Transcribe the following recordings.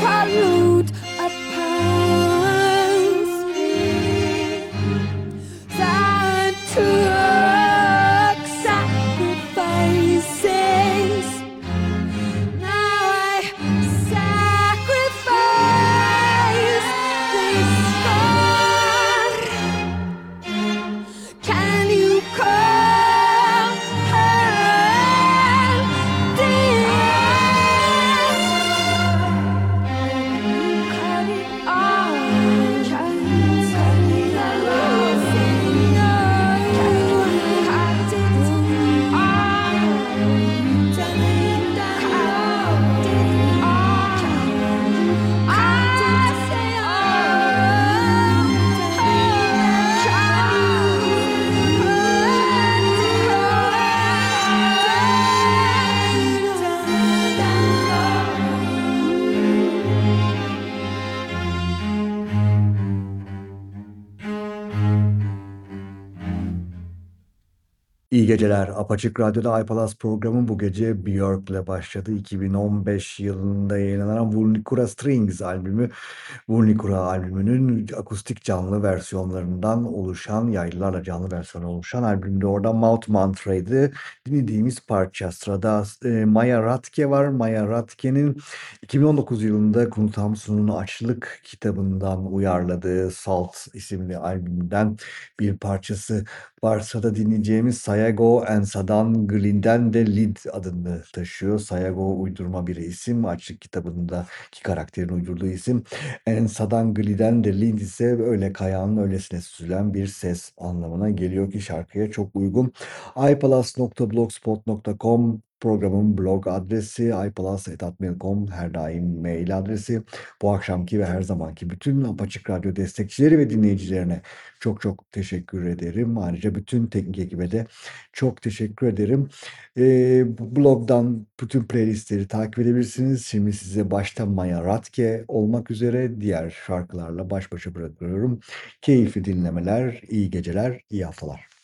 call geceler. Apaçık Radyo'da iPalaz programı bu gece Björk ile başladı. 2015 yılında yayınlanan Vulnicura Strings albümü. Vulnicura albümünün akustik canlı versiyonlarından oluşan, yaylılarla canlı versiyonu oluşan albümde orada Mouth Mantra'ydı. Dinlediğimiz parça sırada e, Maya Ratke var. Maya Ratke'nin 2019 yılında Knut Hamsun'un Açlık kitabından uyarladığı Salt isimli albümden bir parçası varsa dinleyeceğimiz Sayago Ensadan Glin'den de Lid adını taşıyor. Sayago uydurma bir isim. Açlık kitabındaki karakterin uydurduğu isim. Ensadan Glin'den de Lid ise öyle kayağın öylesine süzülen bir ses anlamına geliyor ki şarkıya çok uygun. ipalas.blogspot.com Programın blog adresi ipalas.atmail.com her daim mail adresi. Bu akşamki ve her zamanki bütün Apaçık Radyo destekçileri ve dinleyicilerine çok çok teşekkür ederim. Ayrıca bütün teknik ekibe de çok teşekkür ederim. Ee, blogdan bütün playlistleri takip edebilirsiniz. Şimdi size başta Maya Ratke olmak üzere diğer şarkılarla baş başa bırakıyorum. Keyifli dinlemeler, iyi geceler, iyi haftalar.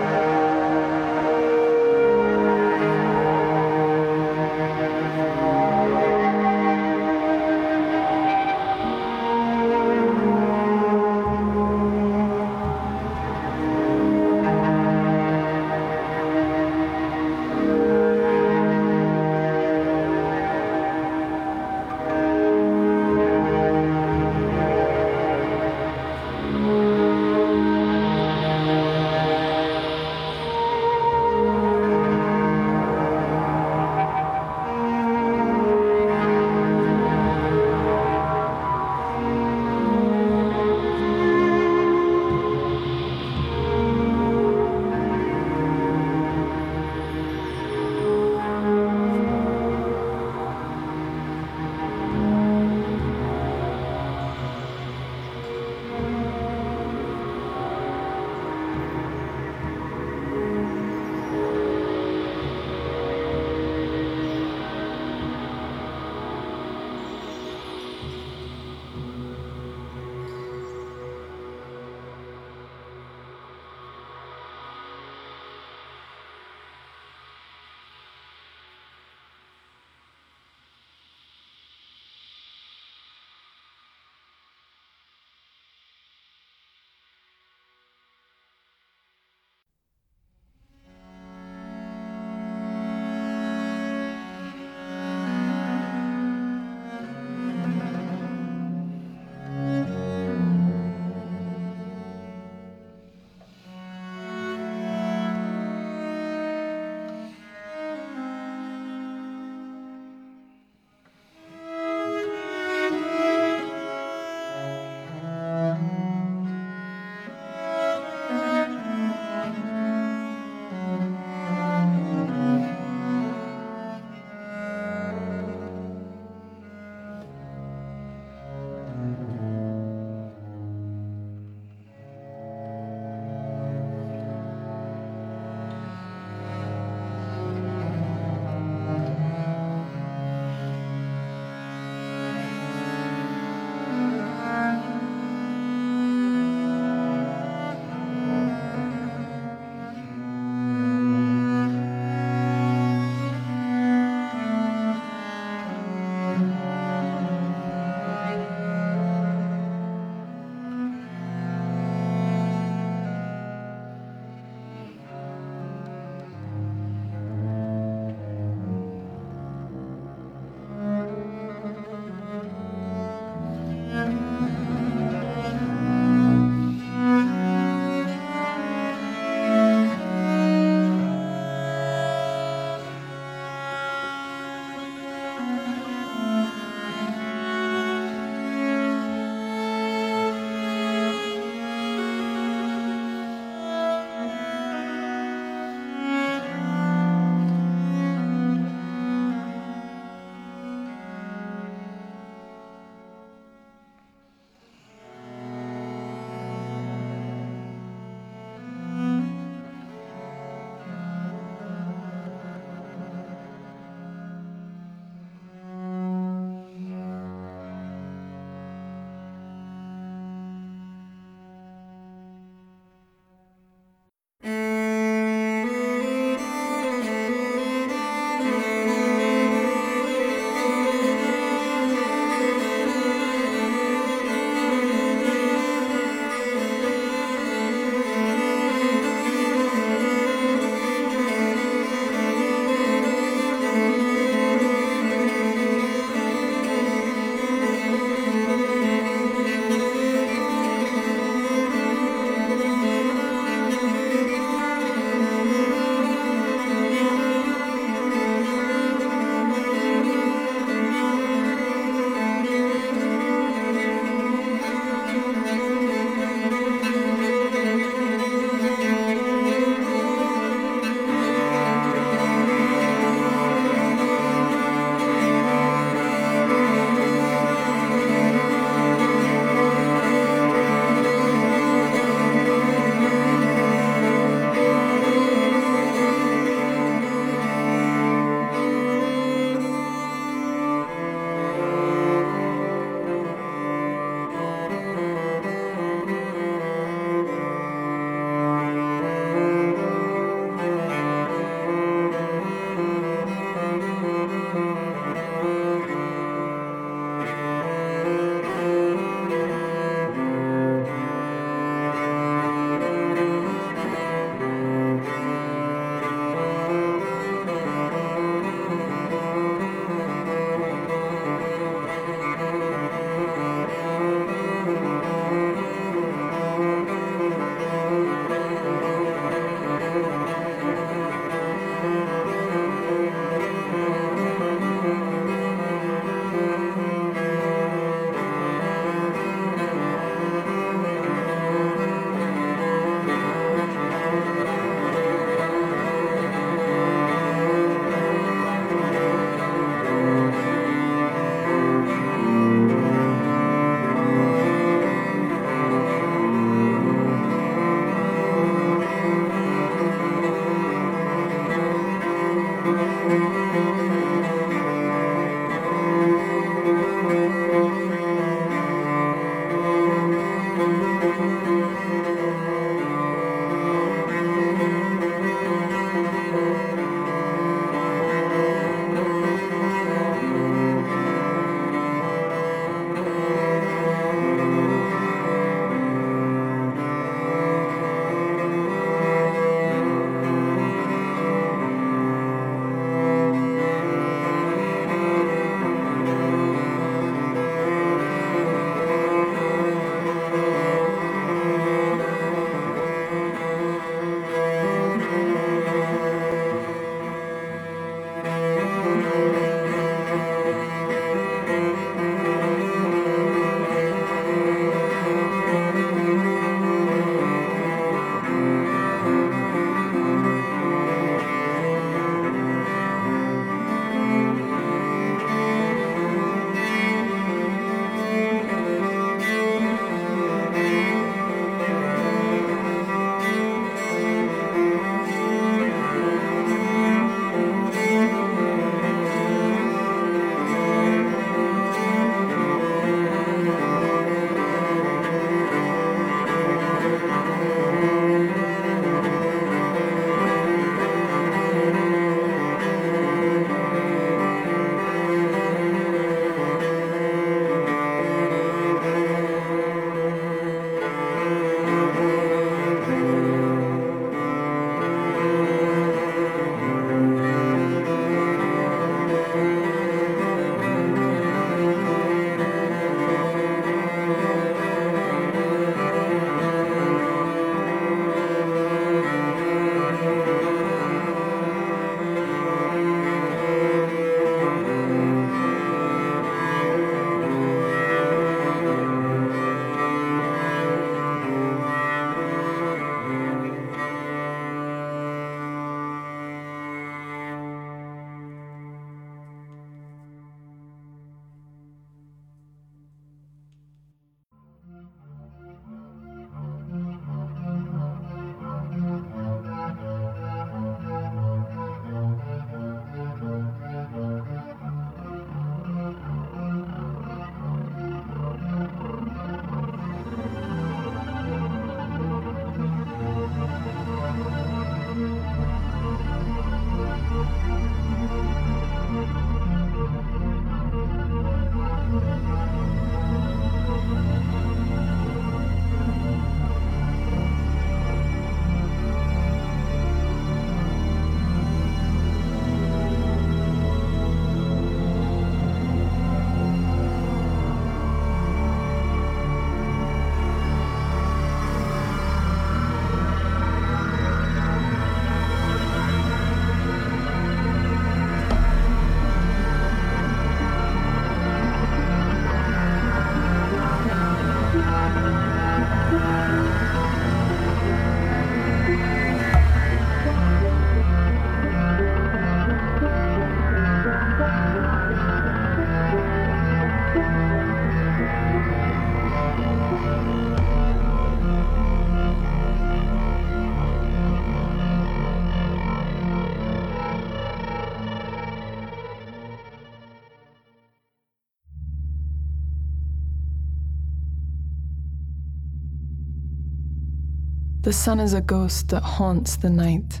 The sun is a ghost that haunts the night.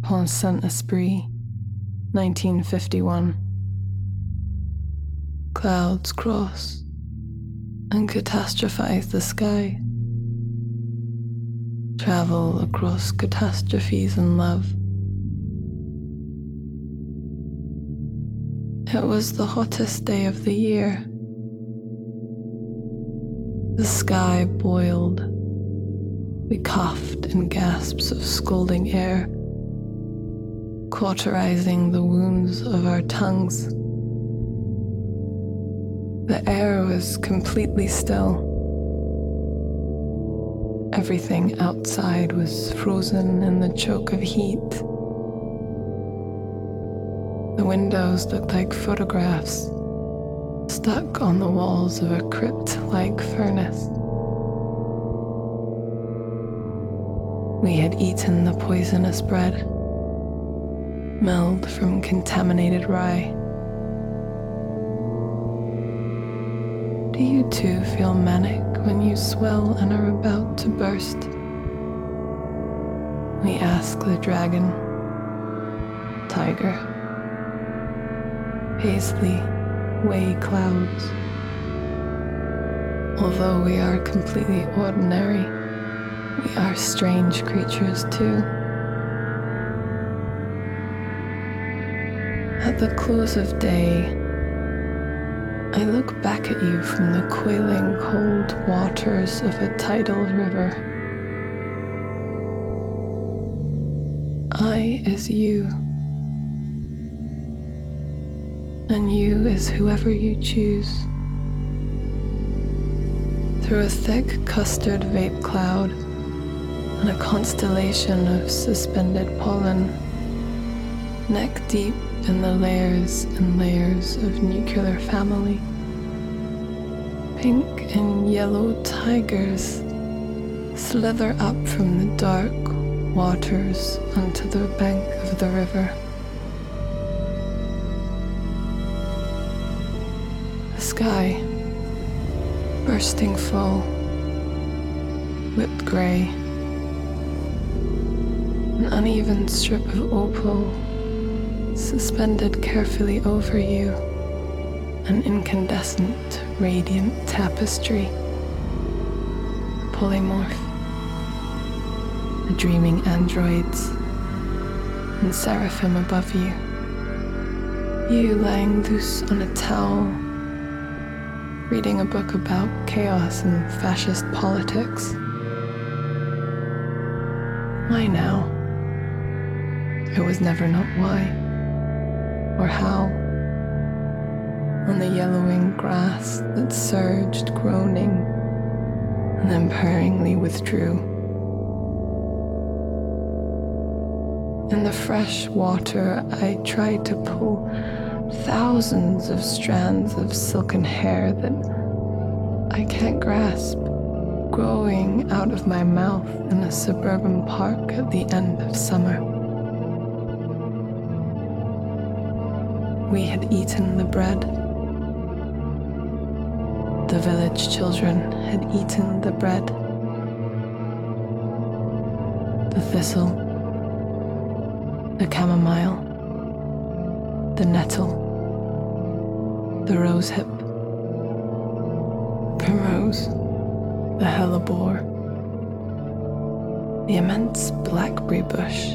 Pont Saint Esprit, 1951. Clouds cross and catastrophize the sky. Travel across catastrophes and love. It was the hottest day of the year. The sky boiled. We coughed in gasps of scalding air, cauterizing the wounds of our tongues. The air was completely still. Everything outside was frozen in the choke of heat. The windows looked like photographs stuck on the walls of a crypt like furnace. We had eaten the poisonous bread, milled from contaminated rye. Do you too feel manic when you swell and are about to burst? We ask the dragon, tiger, paisley way clouds. Although we are completely ordinary, we are strange creatures too. At the close of day, I look back at you from the coiling cold waters of a tidal river. I is you and you is whoever you choose. Through a thick custard vape cloud and a constellation of suspended pollen, neck deep in the layers and layers of nuclear family. Pink and yellow tigers slither up from the dark waters onto the bank of the river. Sky, bursting full, whipped grey, an uneven strip of opal. Suspended carefully over you, an incandescent, radiant tapestry, polymorph, the dreaming androids, and seraphim above you. You lying loose on a towel reading a book about chaos and fascist politics. Why now? It was never not why or how. On the yellowing grass that surged, groaning, and then purringly withdrew. In the fresh water, I tried to pull thousands of strands of silken hair that I can't grasp, growing out of my mouth in a suburban park at the end of summer. We had eaten the bread. The village children had eaten the bread. The thistle, the chamomile, the nettle, the rosehip, primrose, the hellebore, the immense blackberry bush,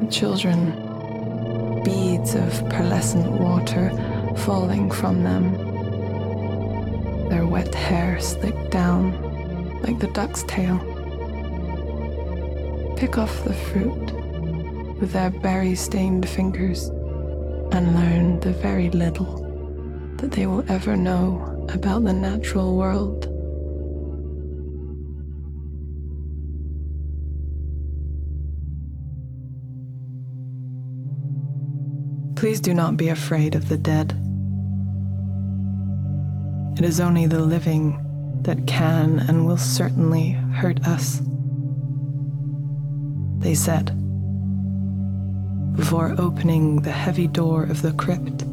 the children, beads of pearlescent water falling from them, their wet hair slicked down like the duck's tail. Pick off the fruit with their berry stained fingers and learn the very little that they will ever know about the natural world. Please do not be afraid of the dead. It is only the living that can and will certainly hurt us. They said, before opening the heavy door of the crypt,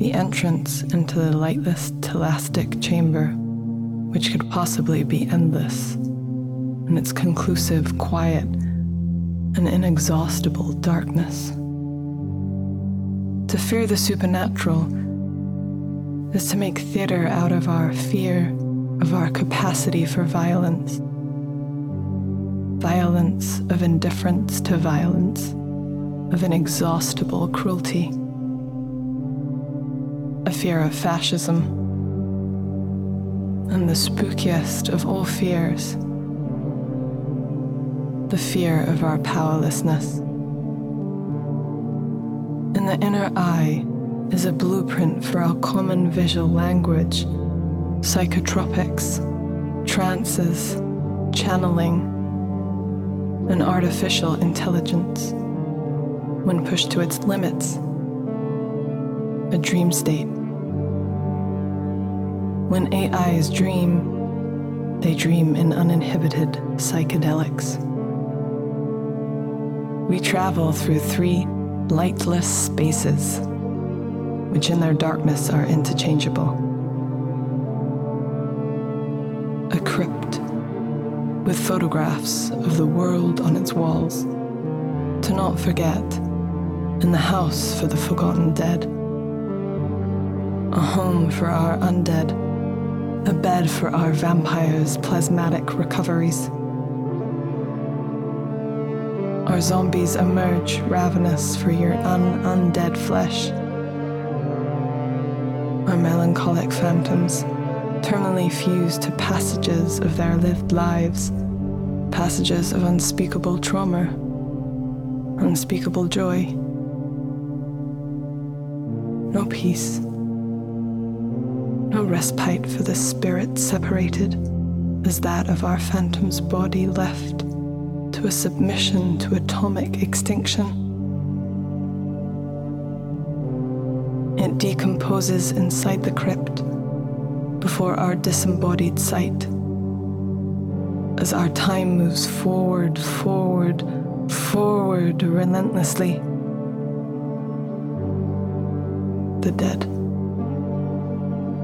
the entrance into the lightless telastic chamber, which could possibly be endless, in its conclusive quiet and inexhaustible darkness. To fear the supernatural is to make theater out of our fear of our capacity for violence. Violence of indifference to violence, of inexhaustible cruelty. A fear of fascism. And the spookiest of all fears, the fear of our powerlessness. In the inner eye is a blueprint for our common visual language, psychotropics, trances, channeling, and artificial intelligence. When pushed to its limits, a dream state. When AIs dream, they dream in uninhibited psychedelics. We travel through three lightless spaces, which in their darkness are interchangeable. A crypt with photographs of the world on its walls, to not forget, in the house for the forgotten dead, a home for our undead, a bed for our vampires' plasmatic recoveries. Our zombies emerge ravenous for your un undead flesh. Our melancholic phantoms, terminally fused to passages of their lived lives, passages of unspeakable trauma, unspeakable joy. No peace, respite for the spirit separated as that of our phantom's body left to a submission to atomic extinction. It decomposes inside the crypt before our disembodied sight. As our time moves forward, forward, forward relentlessly. The dead.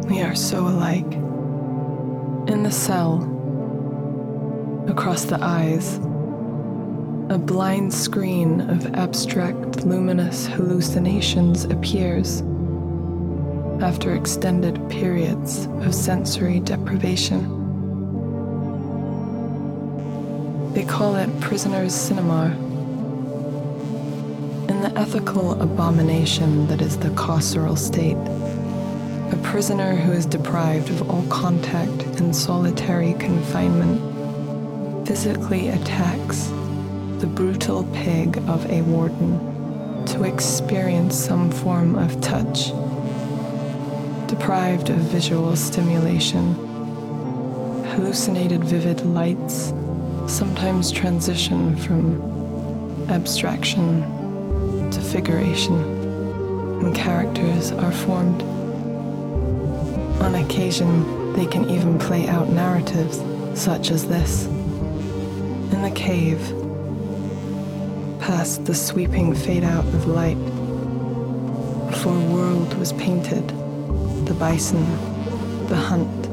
We are so alike. In the cell, across the eyes, a blind screen of abstract luminous hallucinations appears after extended periods of sensory deprivation. They call it prisoner's cinema. In the ethical abomination that is the carceral state, a prisoner who is deprived of all contact in solitary confinement physically attacks the brutal pig of a warden to experience some form of touch. Deprived of visual stimulation, hallucinated vivid lights sometimes transition from abstraction to figuration. and characters are formed. On occasion, they can even play out narratives such as this. In the cave, past the sweeping fade out of light, before world was painted, the bison, the hunt,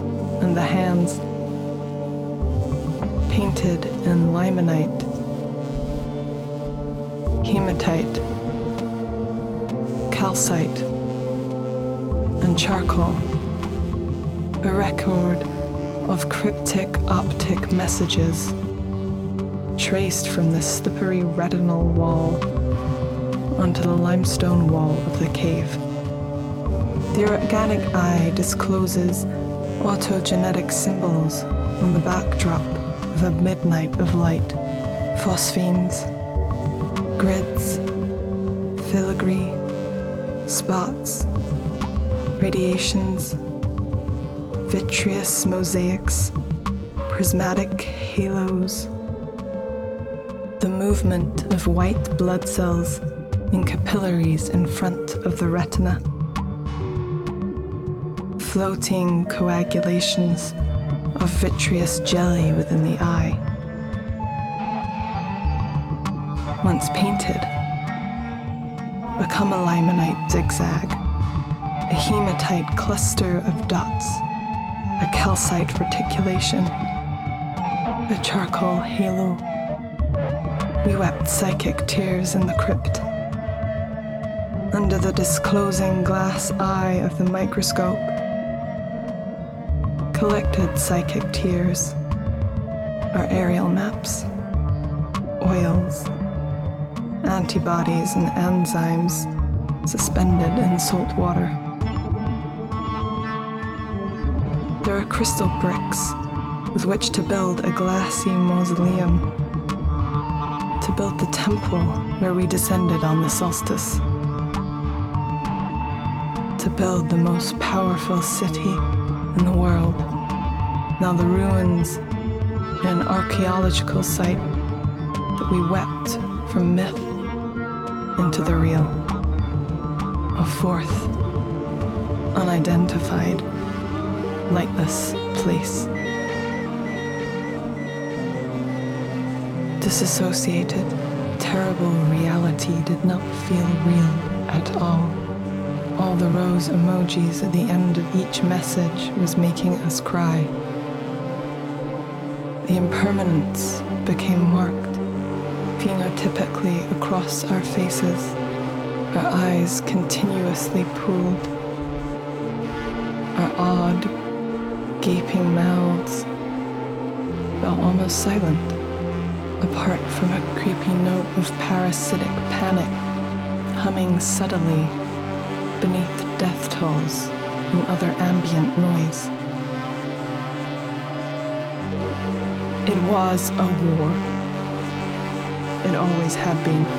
and the hands, painted in limonite, hematite, calcite, and charcoal, a record of cryptic optic messages traced from the slippery retinal wall onto the limestone wall of the cave. The organic eye discloses autogenetic symbols on the backdrop of a midnight of light, phosphenes, grids, filigree, spots, radiations, vitreous mosaics, prismatic halos, the movement of white blood cells in capillaries in front of the retina, floating coagulations of vitreous jelly within the eye. Once painted, become a limonite zigzag, a hematite cluster of dots, a calcite reticulation, a charcoal halo. We wept psychic tears in the crypt. Under the disclosing glass eye of the microscope, collected psychic tears our aerial maps, oils, antibodies, and enzymes suspended in salt water. Crystal bricks with which to build a glassy mausoleum, to build the temple where we descended on the solstice, to build the most powerful city in the world. Now the ruins an archaeological site that we wept from myth into the real. A fourth, unidentified, lightless place. Disassociated, terrible reality did not feel real at all. All the rose emojis at the end of each message was making us cry. The impermanence became marked, phenotypically across our faces, our eyes continuously pooled, our odd, gaping mouths fell almost silent, apart from a creepy note of parasitic panic humming subtly beneath death tolls and other ambient noise. It was a war. It always had been.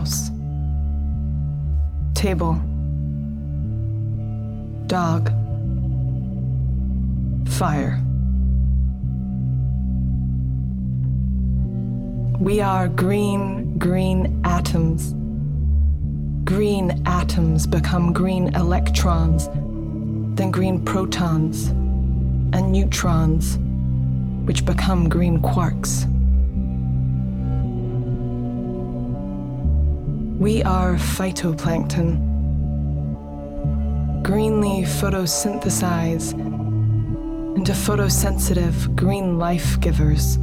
House. Table. Dog. Fire. We are green, green atoms. Green atoms become green electrons, then green protons and neutrons, which become green quarks. We are phytoplankton, greenly photosynthesize into photosensitive green life givers.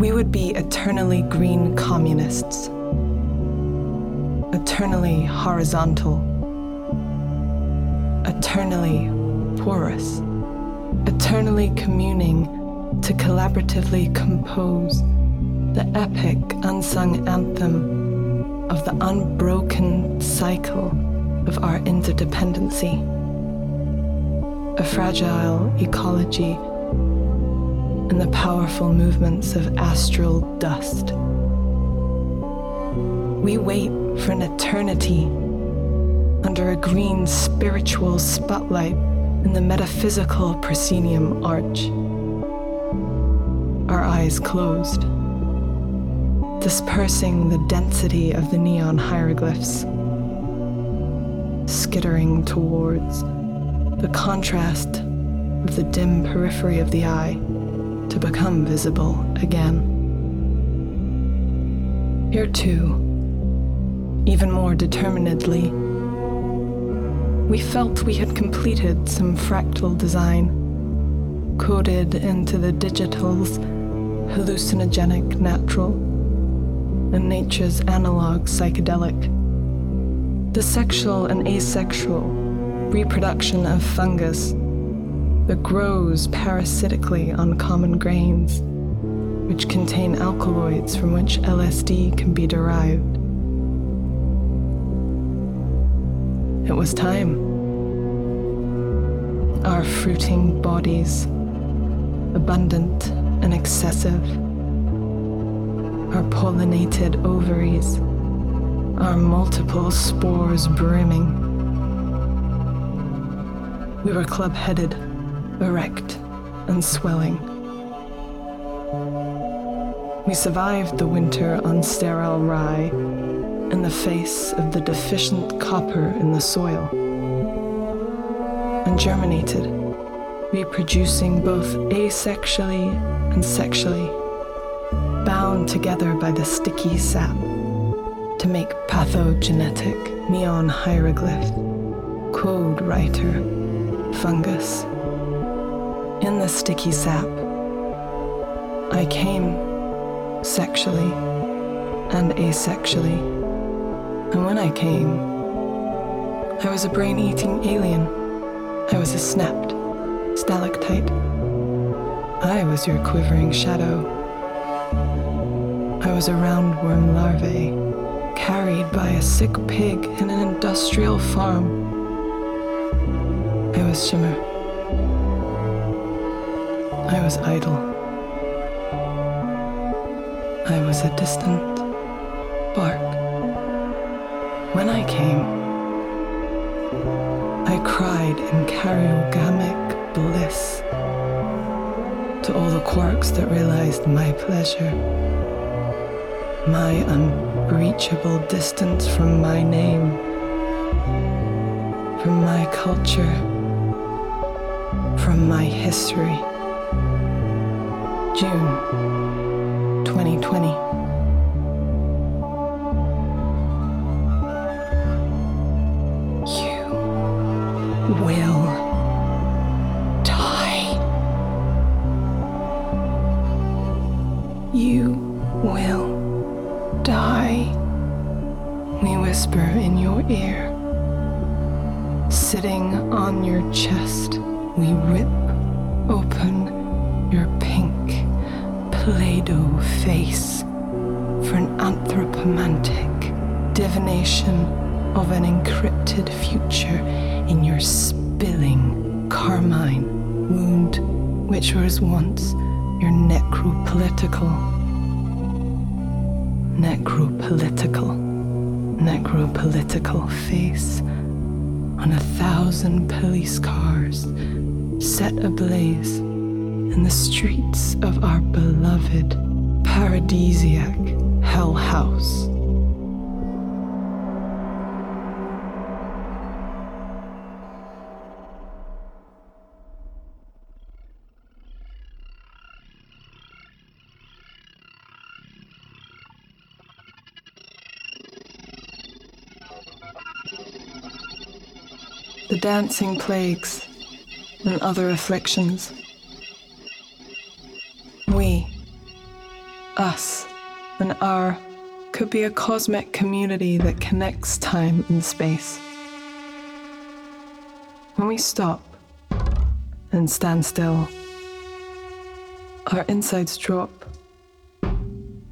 We would be eternally green communists, eternally horizontal, eternally porous, eternally communing to collaboratively compose the epic unsung anthem of the unbroken cycle of our interdependency. A fragile ecology and the powerful movements of astral dust. We wait for an eternity under a green spiritual spotlight in the metaphysical proscenium arch. Our eyes closed, dispersing the density of the neon hieroglyphs, skittering towards the contrast of the dim periphery of the eye to become visible again. Here too, even more determinedly, we felt we had completed some fractal design, coded into the digital's hallucinogenic natural and nature's analog psychedelic. The sexual and asexual reproduction of fungus that grows parasitically on common grains, which contain alkaloids from which LSD can be derived. It was time. Our fruiting bodies, abundant and excessive, our pollinated ovaries, our multiple spores brimming. We were club headed, erect, and swelling. We survived the winter on sterile rye in the face of the deficient copper in the soil, and germinated, reproducing both asexually and sexually, bound together by the sticky sap to make pathogenetic neon hieroglyph, code writer, fungus. In the sticky sap, I came sexually and asexually. And when I came, I was a brain eating alien. I was a snapped stalactite. I was your quivering shadow. I was a roundworm larvae carried by a sick pig in an industrial farm. I was Shimmer. I was idle. I was a distant bark. When I came, I cried in karyogamic bliss to all the quarks that realized my pleasure, my unbreachable distance from my name, from my culture, from my history. June 2020. You will encrypted future in your spilling carmine wound, which was once your necropolitical, necropolitical, necropolitical face on a thousand police cars set ablaze in the streets of our beloved paradisiac hell house. Dancing plagues, and other afflictions. We, us, and our could be a cosmic community that connects time and space. When we stop and stand still, our insides drop.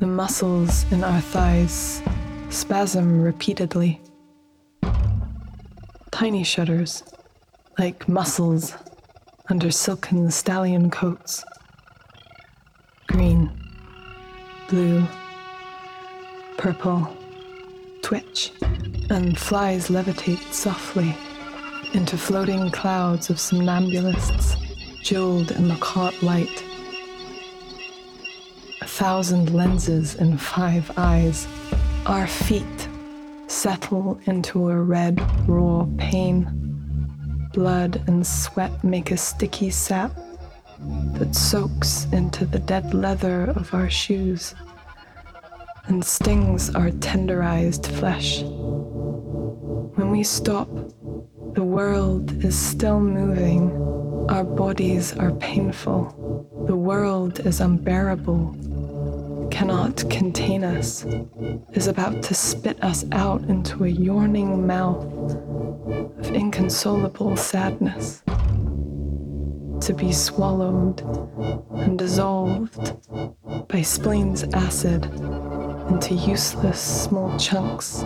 The muscles in our thighs spasm repeatedly. Tiny shudders, like muscles under silken stallion coats. Green, blue, purple, twitch, and flies levitate softly into floating clouds of somnambulists, jeweled in the caught light. A thousand lenses in five eyes. Our feet settle into a red, raw pain. Blood and sweat make a sticky sap that soaks into the dead leather of our shoes and stings our tenderized flesh. When we stop, the world is still moving. Our bodies are painful. The world is unbearable, cannot contain us, is about to spit us out into a yawning mouth of inconsolable sadness, to be swallowed and dissolved by spleen's acid into useless small chunks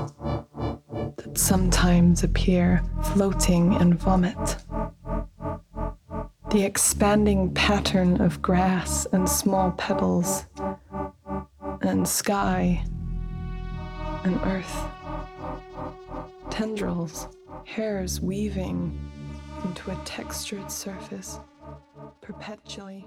that sometimes appear floating in vomit. The expanding pattern of grass and small pebbles, and sky and earth. Tendrils, hairs weaving into a textured surface perpetually.